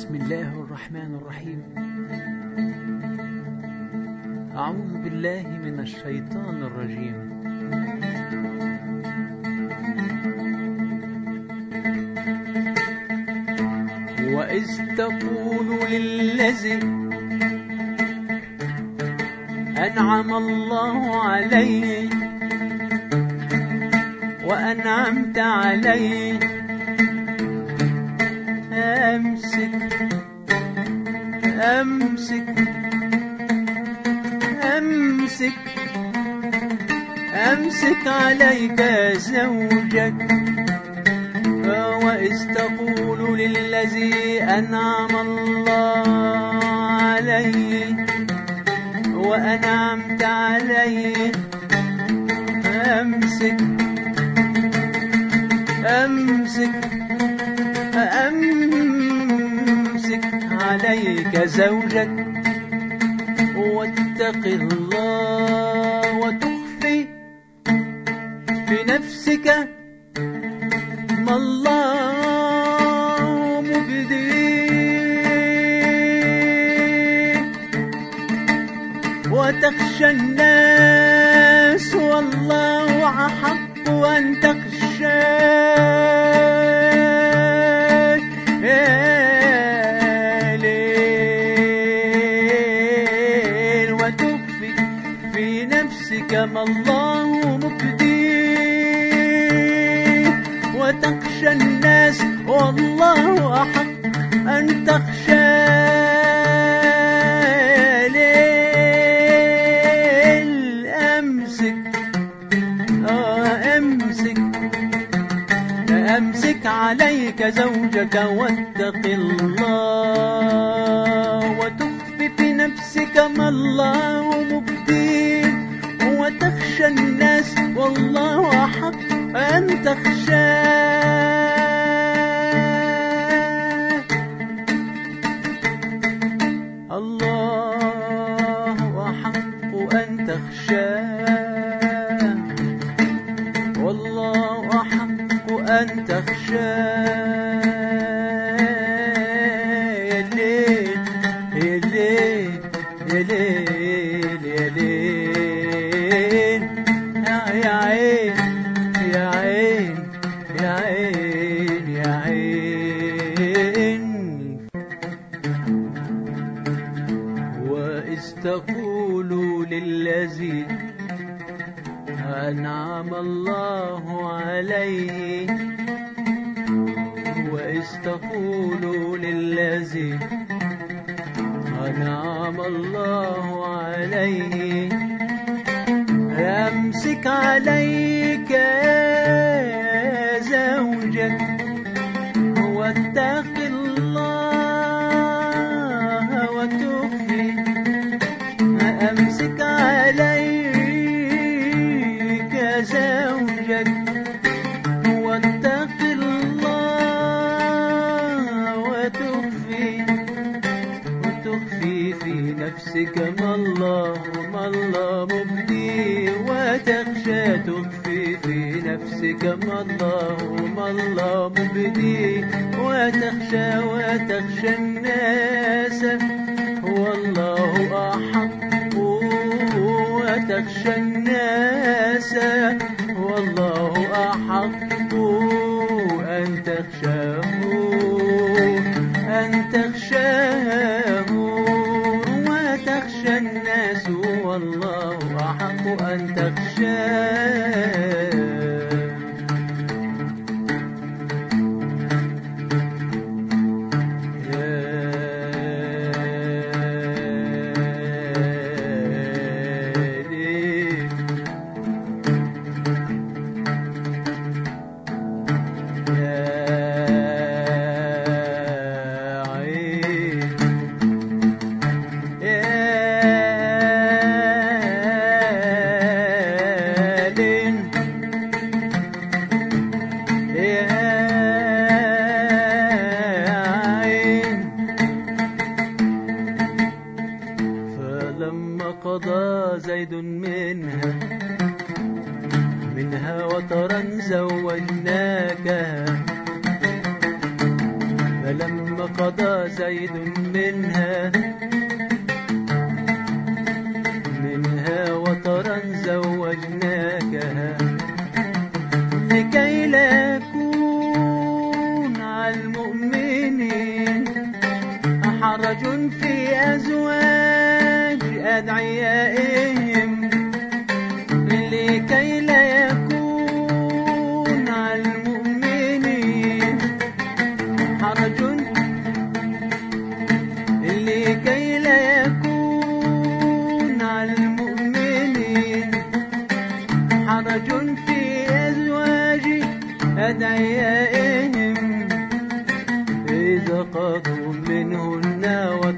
بسم الله الرحمن الرحيم. أعوذ بالله من الشيطان الرجيم. وإذ تقول للذي أنعم الله عليه وأنعمت عليه أمسك أمسك أمسك أمسك عليك زوجك. وإذ تقول للذي أنعم الله عليه. وأنعمت عليه. أمسك أمسك أمسك. عليك زوجك واتق الله وتخفي في نفسك ما الله مبديه وتخشى الناس والله أحق أن تخشاه في نفسك ما الله مبديه وتخشى الناس والله أحق أن ليل أمسك آه أمسك عليك زوجك واتق الله. أن تخشاه الله أحق أن والله أحق أن أنعم الله عليه. وإذ تقول للذي أنعم الله عليه أمسك عليك نفسك ما الله ما الله مبديه وتخشى تخفي في نفسك. ما الله ما الله مبديه وتخشى وتخشى الناس. والله أحق وتخشى الناس. أن تخشاه قضى زيد منها. منها وطرا زوجناكها. لكي لا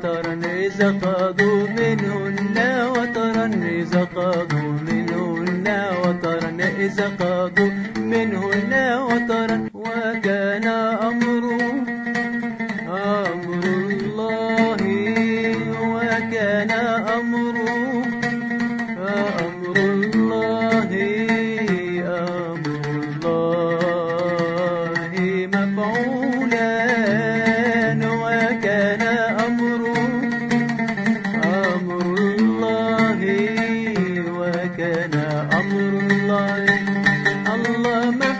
وترا إذا قضوا منهن إذا قضوا منهن إذا قضوا Mama.